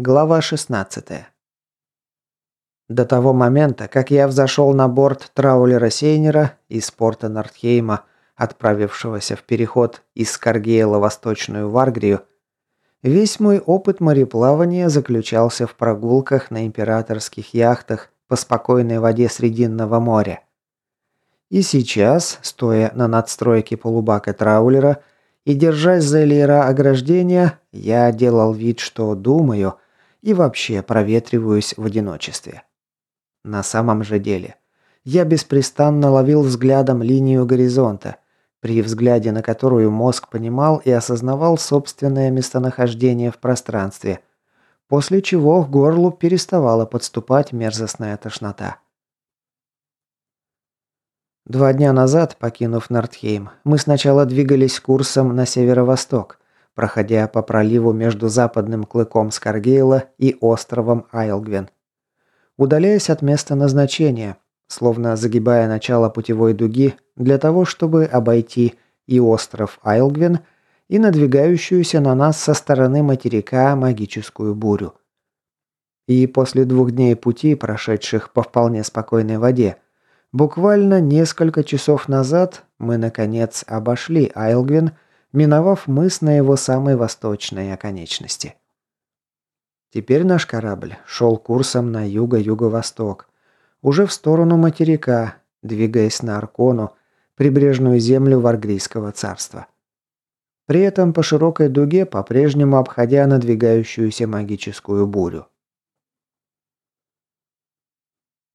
Глава 16. До того момента, как я взошел на борт траулера Сейнера из порта Нортхейма, отправившегося в переход из Скаргейла в Восточную Варгрию, весь мой опыт мореплавания заключался в прогулках на императорских яхтах по спокойной воде Срединного моря. И сейчас, стоя на надстройке полубака траулера и держась за леера ограждения, я делал вид, что думаю – и вообще проветриваюсь в одиночестве. На самом же деле, я беспрестанно ловил взглядом линию горизонта, при взгляде на которую мозг понимал и осознавал собственное местонахождение в пространстве, после чего к горлу переставала подступать мерзостная тошнота. Два дня назад, покинув Нортхейм, мы сначала двигались курсом на северо-восток, проходя по проливу между западным клыком Скаргейла и островом Айлгвен. Удаляясь от места назначения, словно загибая начало путевой дуги для того, чтобы обойти и остров Айлгвен, и надвигающуюся на нас со стороны материка магическую бурю. И после двух дней пути, прошедших по вполне спокойной воде, буквально несколько часов назад мы, наконец, обошли Айлгвен – миновав мыс на его самой восточной оконечности. Теперь наш корабль шел курсом на юго-юго-восток, уже в сторону материка, двигаясь на Аркону, прибрежную землю Варгрийского царства. При этом по широкой дуге, по-прежнему обходя надвигающуюся магическую бурю.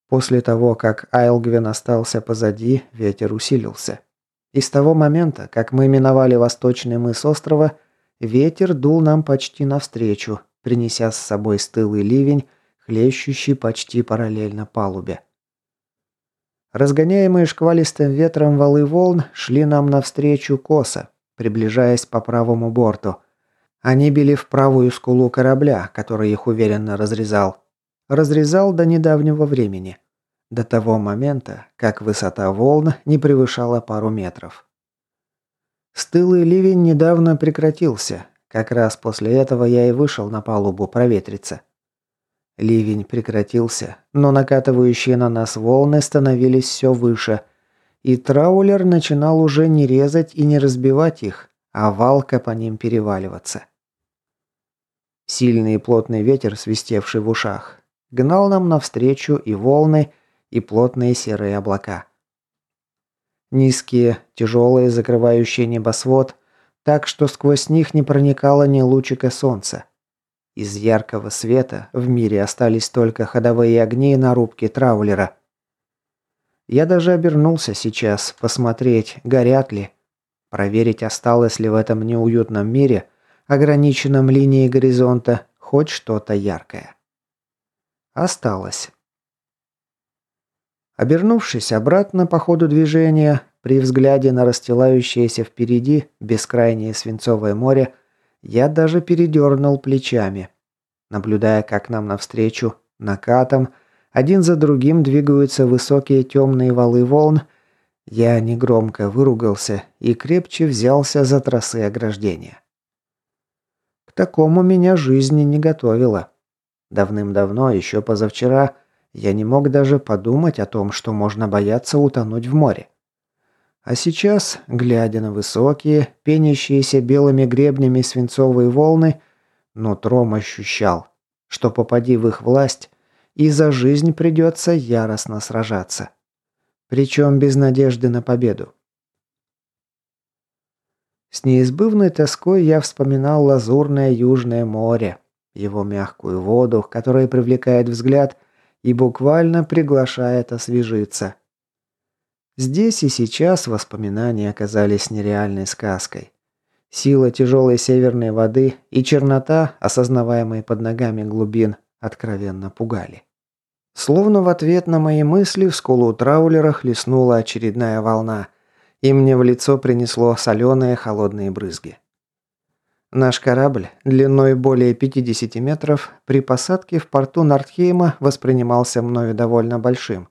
После того, как Айлгвен остался позади, ветер усилился. И с того момента, как мы миновали восточный мыс острова, ветер дул нам почти навстречу, принеся с собой стылый ливень, хлещущий почти параллельно палубе. Разгоняемые шквалистым ветром валы волн шли нам навстречу косо, приближаясь по правому борту. Они били в правую скулу корабля, который их уверенно разрезал. Разрезал до недавнего времени до того момента, как высота волн не превышала пару метров. Стылый ливень недавно прекратился. Как раз после этого я и вышел на палубу проветриться. Ливень прекратился, но накатывающие на нас волны становились все выше, и траулер начинал уже не резать и не разбивать их, а валко по ним переваливаться. Сильный и плотный ветер, свистевший в ушах, гнал нам навстречу и волны, и плотные серые облака. Низкие, тяжелые, закрывающие небосвод, так что сквозь них не проникало ни лучика солнца. Из яркого света в мире остались только ходовые огни на рубке траулера. Я даже обернулся сейчас, посмотреть, горят ли, проверить, осталось ли в этом неуютном мире, ограниченном линией горизонта, хоть что-то яркое. Осталось. Обернувшись обратно по ходу движения, при взгляде на расстилающееся впереди бескрайнее свинцовое море, я даже передернул плечами, наблюдая, как нам навстречу, накатом, один за другим двигаются высокие темные валы волн, я негромко выругался и крепче взялся за тросы ограждения. К такому меня жизнь не готовила. Давным-давно, еще позавчера, я не мог даже подумать о том, что можно бояться утонуть в море. А сейчас, глядя на высокие, пенящиеся белыми гребнями свинцовые волны, нутром ощущал, что попади в их власть, и за жизнь придется яростно сражаться. Причем без надежды на победу. С неизбывной тоской я вспоминал лазурное Южное море, его мягкую воду, которая привлекает взгляд и буквально приглашает освежиться. Здесь и сейчас воспоминания оказались нереальной сказкой. Сила тяжелой северной воды и чернота, осознаваемые под ногами глубин, откровенно пугали. Словно в ответ на мои мысли в скулу траулера хлестнула очередная волна, и мне в лицо принесло соленые холодные брызги. Наш корабль, длиной более 50 метров, при посадке в порту Нортхейма воспринимался мною довольно большим.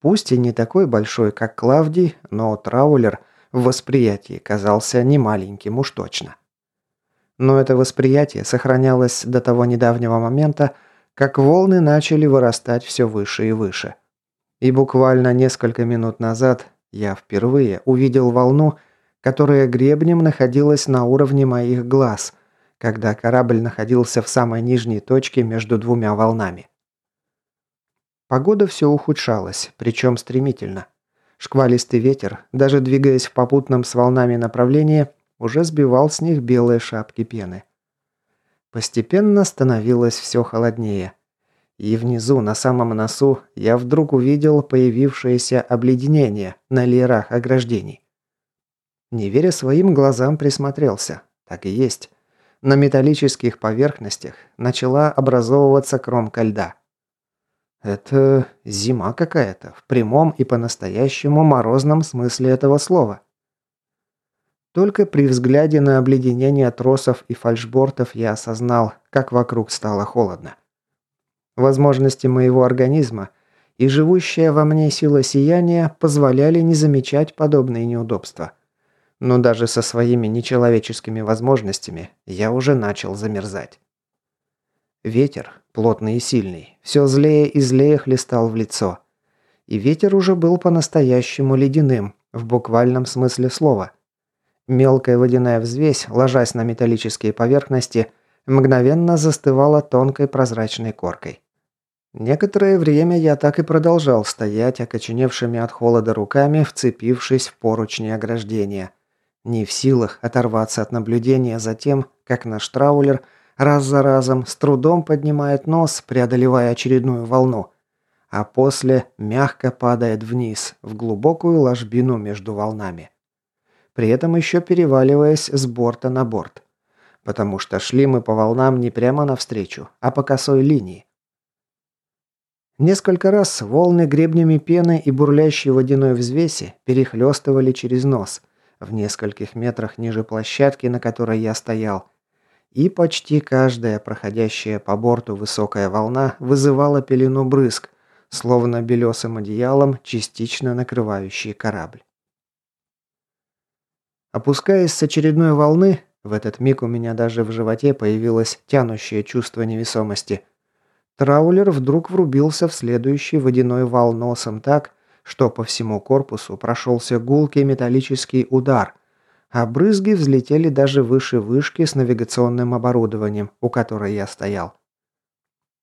Пусть и не такой большой, как Клавдий, но траулер в восприятии казался немаленьким уж точно. Но это восприятие сохранялось до того недавнего момента, как волны начали вырастать все выше и выше. И буквально несколько минут назад я впервые увидел волну, которая гребнем находилась на уровне моих глаз, когда корабль находился в самой нижней точке между двумя волнами. Погода все ухудшалась, причем стремительно. Шквалистый ветер, даже двигаясь в попутном с волнами направлении, уже сбивал с них белые шапки пены. Постепенно становилось все холоднее. И внизу, на самом носу, я вдруг увидел появившееся обледенение на леерах ограждений. Не веря своим глазам, присмотрелся. Так и есть. На металлических поверхностях начала образовываться кромка льда. Это зима какая-то, в прямом и по-настоящему морозном смысле этого слова. Только при взгляде на обледенение тросов и фальшбортов я осознал, как вокруг стало холодно. Возможности моего организма и живущая во мне сила сияния позволяли не замечать подобные неудобства. Но даже со своими нечеловеческими возможностями я уже начал замерзать. Ветер, плотный и сильный, все злее и злее хлестал в лицо. И ветер уже был по-настоящему ледяным, в буквальном смысле слова. Мелкая водяная взвесь, ложась на металлические поверхности, мгновенно застывала тонкой прозрачной коркой. Некоторое время я так и продолжал стоять, окоченевшими от холода руками, вцепившись в поручни ограждения. Не в силах оторваться от наблюдения за тем, как наш траулер раз за разом с трудом поднимает нос, преодолевая очередную волну, а после мягко падает вниз, в глубокую ложбину между волнами при этом еще переваливаясь с борта на борт. Потому что шли мы по волнам не прямо навстречу, а по косой линии. Несколько раз волны гребнями пены и бурлящей водяной взвеси перехлестывали через нос, в нескольких метрах ниже площадки, на которой я стоял. И почти каждая проходящая по борту высокая волна вызывала пелену брызг, словно белесым одеялом, частично накрывающий корабль. Опускаясь с очередной волны, в этот миг у меня даже в животе появилось тянущее чувство невесомости. Траулер вдруг врубился в следующий водяной вал носом так, что по всему корпусу прошелся гулкий металлический удар, а брызги взлетели даже выше вышки с навигационным оборудованием, у которой я стоял.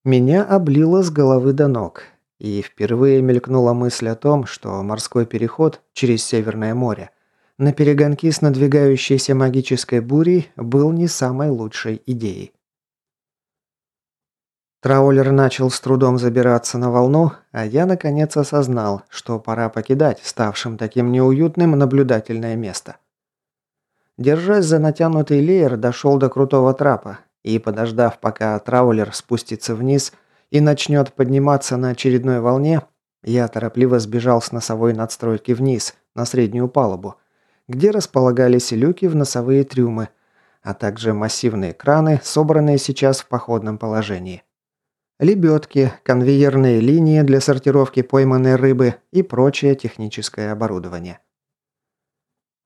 Меня облило с головы до ног, и впервые мелькнула мысль о том, что морской переход через Северное море на перегонки с надвигающейся магической бурей был не самой лучшей идеей. Траулер начал с трудом забираться на волну, а я наконец осознал, что пора покидать ставшим таким неуютным наблюдательное место. Держась за натянутый леер, дошел до крутого трапа и, подождав, пока траулер спустится вниз и начнет подниматься на очередной волне, я торопливо сбежал с носовой надстройки вниз, на среднюю палубу, где располагались люки в носовые трюмы, а также массивные краны, собранные сейчас в походном положении. Лебедки, конвейерные линии для сортировки пойманной рыбы и прочее техническое оборудование.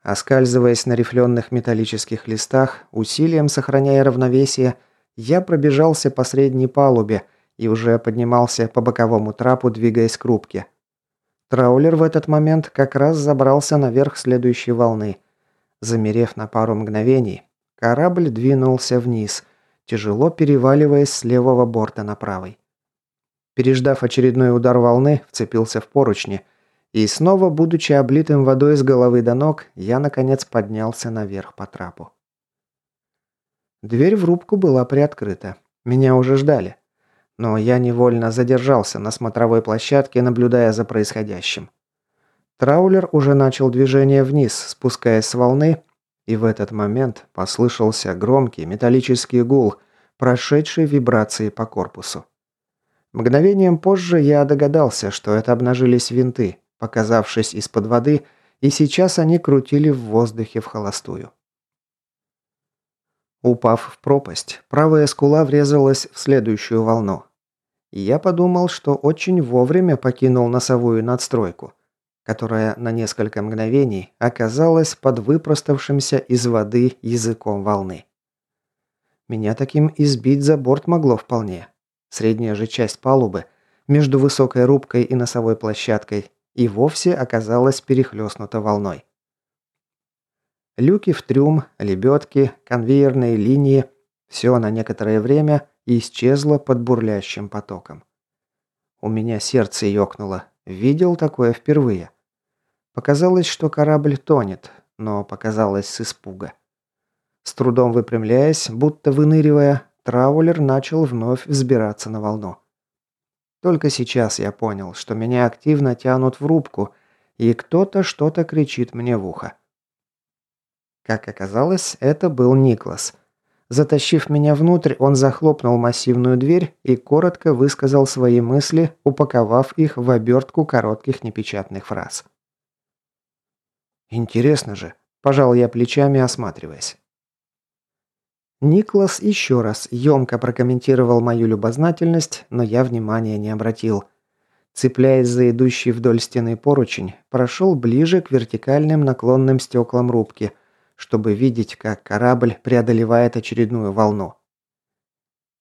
Оскальзываясь на рифленых металлических листах, усилием сохраняя равновесие, я пробежался по средней палубе и уже поднимался по боковому трапу, двигаясь к рубке – Траулер в этот момент как раз забрался наверх следующей волны. Замерев на пару мгновений, корабль двинулся вниз, тяжело переваливаясь с левого борта на правый. Переждав очередной удар волны, вцепился в поручни, и снова, будучи облитым водой с головы до ног, я, наконец, поднялся наверх по трапу. Дверь в рубку была приоткрыта. Меня уже ждали но я невольно задержался на смотровой площадке, наблюдая за происходящим. Траулер уже начал движение вниз, спускаясь с волны, и в этот момент послышался громкий металлический гул, прошедший вибрации по корпусу. Мгновением позже я догадался, что это обнажились винты, показавшись из-под воды, и сейчас они крутили в воздухе в холостую. Упав в пропасть, правая скула врезалась в следующую волну я подумал, что очень вовремя покинул носовую надстройку, которая на несколько мгновений оказалась под выпроставшимся из воды языком волны. Меня таким избить за борт могло вполне. Средняя же часть палубы, между высокой рубкой и носовой площадкой, и вовсе оказалась перехлестнута волной. Люки в трюм, лебедки, конвейерные линии – все на некоторое время исчезло под бурлящим потоком. У меня сердце ёкнуло. Видел такое впервые. Показалось, что корабль тонет, но показалось с испуга. С трудом выпрямляясь, будто выныривая, траулер начал вновь взбираться на волну. Только сейчас я понял, что меня активно тянут в рубку, и кто-то что-то кричит мне в ухо. Как оказалось, это был Никлас. Затащив меня внутрь, он захлопнул массивную дверь и коротко высказал свои мысли, упаковав их в обертку коротких непечатных фраз. «Интересно же», – пожал я плечами, осматриваясь. Никлас еще раз емко прокомментировал мою любознательность, но я внимания не обратил. Цепляясь за идущий вдоль стены поручень, прошел ближе к вертикальным наклонным стеклам рубки, чтобы видеть, как корабль преодолевает очередную волну.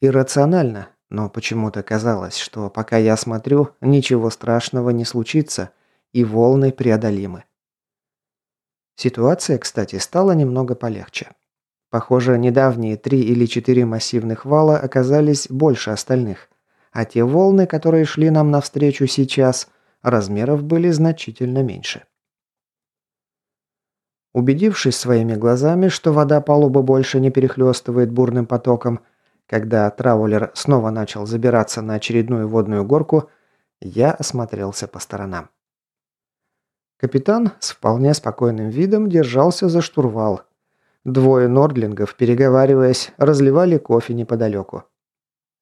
Иррационально, но почему-то казалось, что пока я смотрю, ничего страшного не случится, и волны преодолимы. Ситуация, кстати, стала немного полегче. Похоже, недавние три или четыре массивных вала оказались больше остальных, а те волны, которые шли нам навстречу сейчас, размеров были значительно меньше. Убедившись своими глазами, что вода палубы больше не перехлестывает бурным потоком, когда траулер снова начал забираться на очередную водную горку, я осмотрелся по сторонам. Капитан с вполне спокойным видом держался за штурвал, Двое нордлингов, переговариваясь, разливали кофе неподалеку.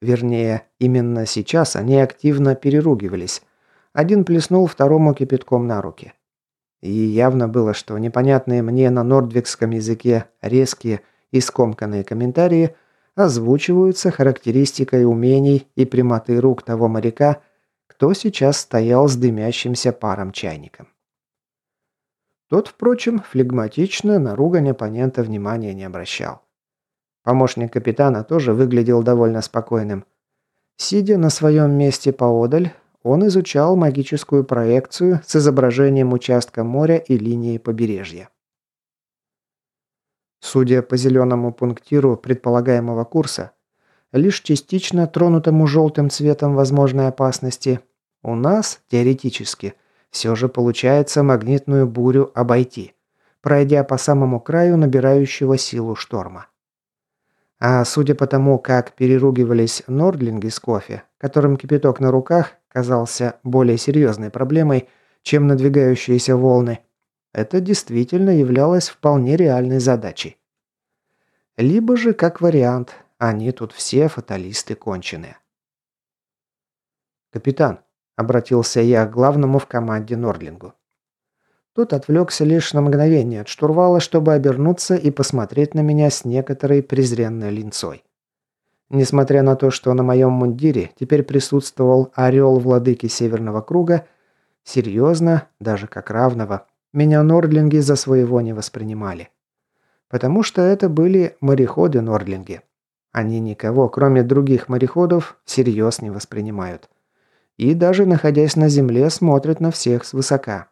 Вернее, именно сейчас они активно переругивались. Один плеснул второму кипятком на руки. И явно было, что непонятные мне на нордвикском языке резкие и скомканные комментарии озвучиваются характеристикой умений и прямоты рук того моряка, кто сейчас стоял с дымящимся паром чайником. Тот, впрочем, флегматично на ругань оппонента внимания не обращал. Помощник капитана тоже выглядел довольно спокойным. Сидя на своем месте поодаль, он изучал магическую проекцию с изображением участка моря и линии побережья. Судя по зеленому пунктиру предполагаемого курса, лишь частично тронутому желтым цветом возможной опасности, у нас, теоретически – все же получается магнитную бурю обойти, пройдя по самому краю набирающего силу шторма. А судя по тому, как переругивались нордлинги с кофе, которым кипяток на руках казался более серьезной проблемой, чем надвигающиеся волны, это действительно являлось вполне реальной задачей. Либо же, как вариант, они тут все фаталисты конченые. «Капитан, Обратился я к главному в команде Нордлингу. Тот отвлекся лишь на мгновение от штурвала, чтобы обернуться и посмотреть на меня с некоторой презренной линцой. Несмотря на то, что на моем мундире теперь присутствовал орел владыки Северного Круга, серьезно, даже как равного, меня Нордлинги за своего не воспринимали. Потому что это были мореходы-нордлинги. Они никого, кроме других мореходов, всерьез не воспринимают и даже находясь на земле, смотрит на всех свысока.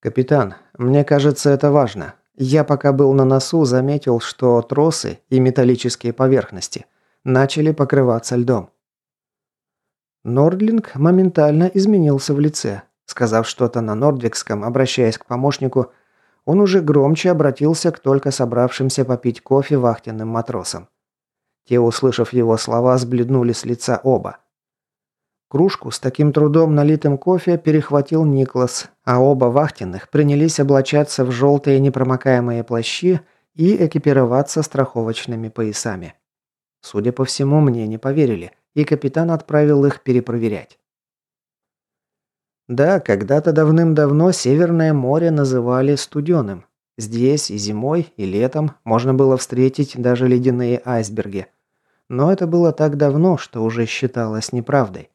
«Капитан, мне кажется, это важно. Я пока был на носу, заметил, что тросы и металлические поверхности начали покрываться льдом». Нордлинг моментально изменился в лице. Сказав что-то на нордвикском, обращаясь к помощнику, он уже громче обратился к только собравшимся попить кофе вахтенным матросам. Те, услышав его слова, сбледнули с лица оба. Кружку с таким трудом налитым кофе перехватил Никлас, а оба вахтенных принялись облачаться в желтые непромокаемые плащи и экипироваться страховочными поясами. Судя по всему, мне не поверили, и капитан отправил их перепроверять. Да, когда-то давным-давно Северное море называли студеным. Здесь и зимой, и летом можно было встретить даже ледяные айсберги – но это было так давно, что уже считалось неправдой.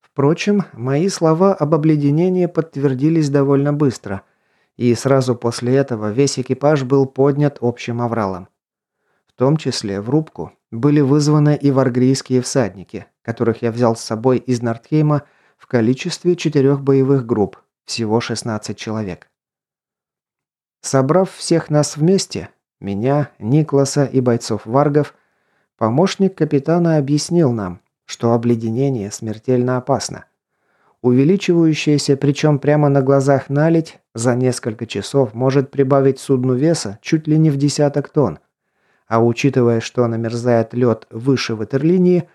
Впрочем, мои слова об обледенении подтвердились довольно быстро, и сразу после этого весь экипаж был поднят общим авралом. том числе в рубку были вызваны и варгрийские всадники, которых я взял с собой из Нортхейма в количестве четырех боевых групп, всего 16 человек. Собрав всех нас вместе, меня, Никласа и бойцов Варгов, помощник капитана объяснил нам, что обледенение смертельно опасно. Увеличивающаяся, причем прямо на глазах наледь, за несколько часов может прибавить судну веса чуть ли не в десяток тонн. А учитывая, что намерзает лед выше ватерлинии,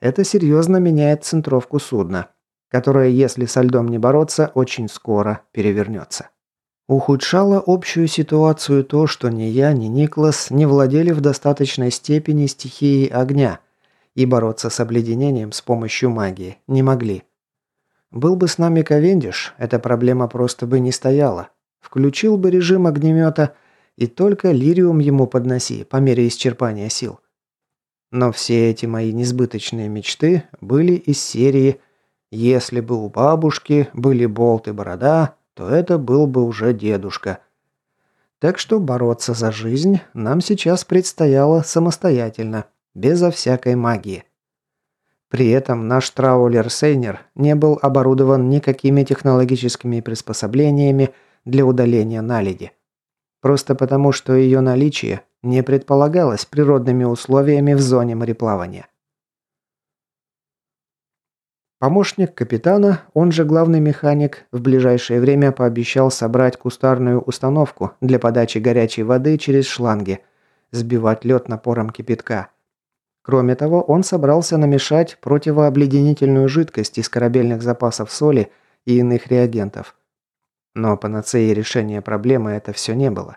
это серьезно меняет центровку судна, которое, если со льдом не бороться, очень скоро перевернется. Ухудшало общую ситуацию то, что ни я, ни Никлас не владели в достаточной степени стихией огня и бороться с обледенением с помощью магии не могли. Был бы с нами Ковендиш, эта проблема просто бы не стояла. Включил бы режим огнемета и только лириум ему подноси по мере исчерпания сил. Но все эти мои несбыточные мечты были из серии «Если бы у бабушки были болт и борода, то это был бы уже дедушка. Так что бороться за жизнь нам сейчас предстояло самостоятельно, безо всякой магии. При этом наш траулер Сейнер не был оборудован никакими технологическими приспособлениями для удаления наледи. Просто потому, что ее наличие не предполагалось природными условиями в зоне мореплавания. Помощник капитана, он же главный механик, в ближайшее время пообещал собрать кустарную установку для подачи горячей воды через шланги, сбивать лед напором кипятка. Кроме того, он собрался намешать противообледенительную жидкость из корабельных запасов соли и иных реагентов. Но панацеей решения проблемы это все не было,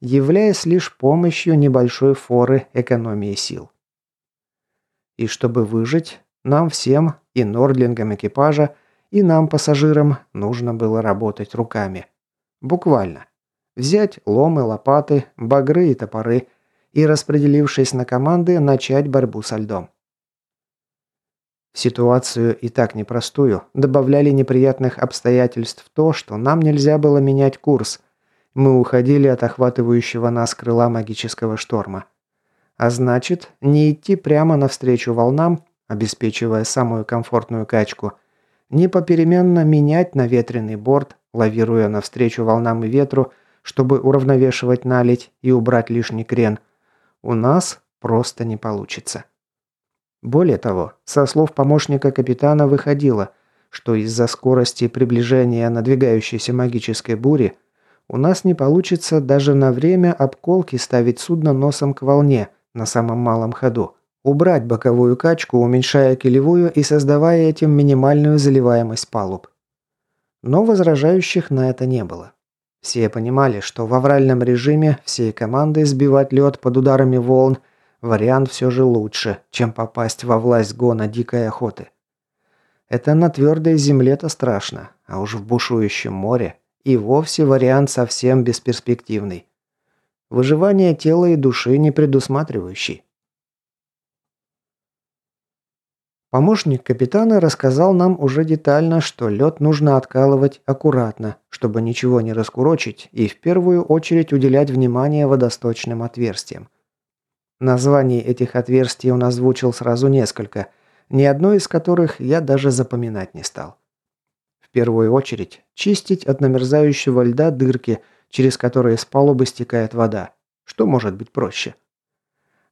являясь лишь помощью небольшой форы экономии сил. И чтобы выжить, нам всем, и нордлингам экипажа, и нам, пассажирам, нужно было работать руками. Буквально. Взять ломы, лопаты, багры и топоры и, распределившись на команды, начать борьбу со льдом. Ситуацию и так непростую добавляли неприятных обстоятельств то, что нам нельзя было менять курс. Мы уходили от охватывающего нас крыла магического шторма. А значит, не идти прямо навстречу волнам, обеспечивая самую комфортную качку, не попеременно менять на ветреный борт, лавируя навстречу волнам и ветру, чтобы уравновешивать наледь и убрать лишний крен, у нас просто не получится. Более того, со слов помощника капитана выходило, что из-за скорости приближения надвигающейся магической бури у нас не получится даже на время обколки ставить судно носом к волне на самом малом ходу – Убрать боковую качку, уменьшая килевую и создавая этим минимальную заливаемость палуб. Но возражающих на это не было. Все понимали, что в авральном режиме всей командой сбивать лед под ударами волн вариант все же лучше, чем попасть во власть гона дикой охоты. Это на твердой земле-то страшно, а уж в бушующем море и вовсе вариант совсем бесперспективный. Выживание тела и души не предусматривающий. Помощник капитана рассказал нам уже детально, что лед нужно откалывать аккуратно, чтобы ничего не раскурочить, и в первую очередь уделять внимание водосточным отверстиям. Названий этих отверстий он озвучил сразу несколько, ни одно из которых я даже запоминать не стал. В первую очередь чистить от намерзающего льда дырки, через которые с палубы стекает вода. Что может быть проще?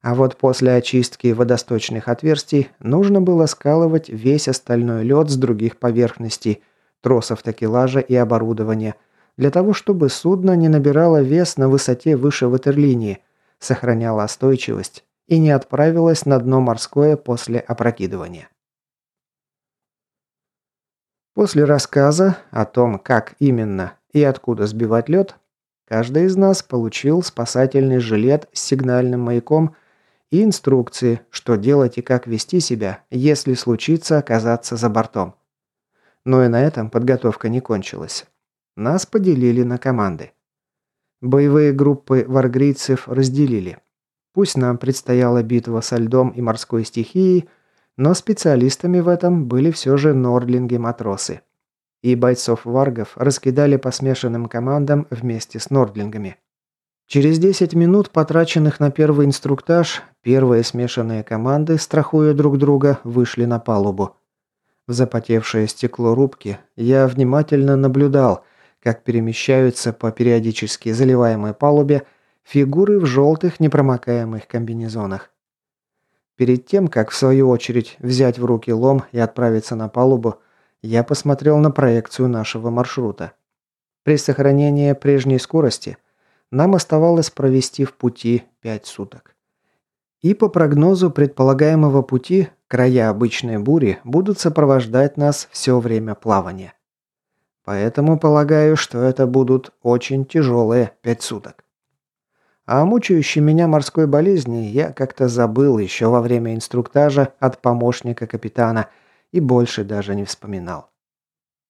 А вот после очистки водосточных отверстий нужно было скалывать весь остальной лед с других поверхностей, тросов такелажа и оборудования, для того, чтобы судно не набирало вес на высоте выше ватерлинии, сохраняло остойчивость и не отправилось на дно морское после опрокидывания. После рассказа о том, как именно и откуда сбивать лед, каждый из нас получил спасательный жилет с сигнальным маяком – и инструкции, что делать и как вести себя, если случится оказаться за бортом. Но и на этом подготовка не кончилась. Нас поделили на команды. Боевые группы варгрийцев разделили. Пусть нам предстояла битва со льдом и морской стихией, но специалистами в этом были все же нордлинги-матросы. И бойцов варгов раскидали по смешанным командам вместе с нордлингами. Через 10 минут, потраченных на первый инструктаж, первые смешанные команды, страхуя друг друга, вышли на палубу. В запотевшее стекло рубки я внимательно наблюдал, как перемещаются по периодически заливаемой палубе фигуры в желтых непромокаемых комбинезонах. Перед тем, как в свою очередь взять в руки лом и отправиться на палубу, я посмотрел на проекцию нашего маршрута. При сохранении прежней скорости – нам оставалось провести в пути 5 суток. И по прогнозу предполагаемого пути, края обычной бури будут сопровождать нас все время плавания. Поэтому полагаю, что это будут очень тяжелые 5 суток. А о мучающей меня морской болезни я как-то забыл еще во время инструктажа от помощника капитана и больше даже не вспоминал.